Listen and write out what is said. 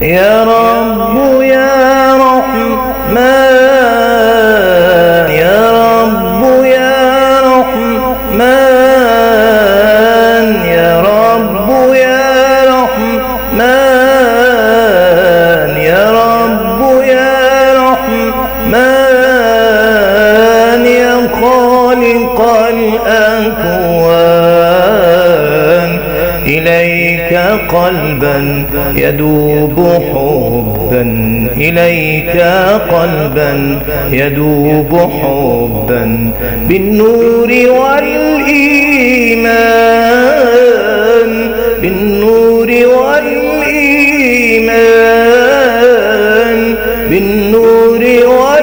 يا رب يا رحمن يا رب يا رحمن يا رب يا رحمن يا رب يا رحمن يا خالق الأكوان. إليك قلبا يدوب حبا. إليك قلبا يدوب حبا. بالنور والإيمان بالنور والإيمان بالنور والإيمان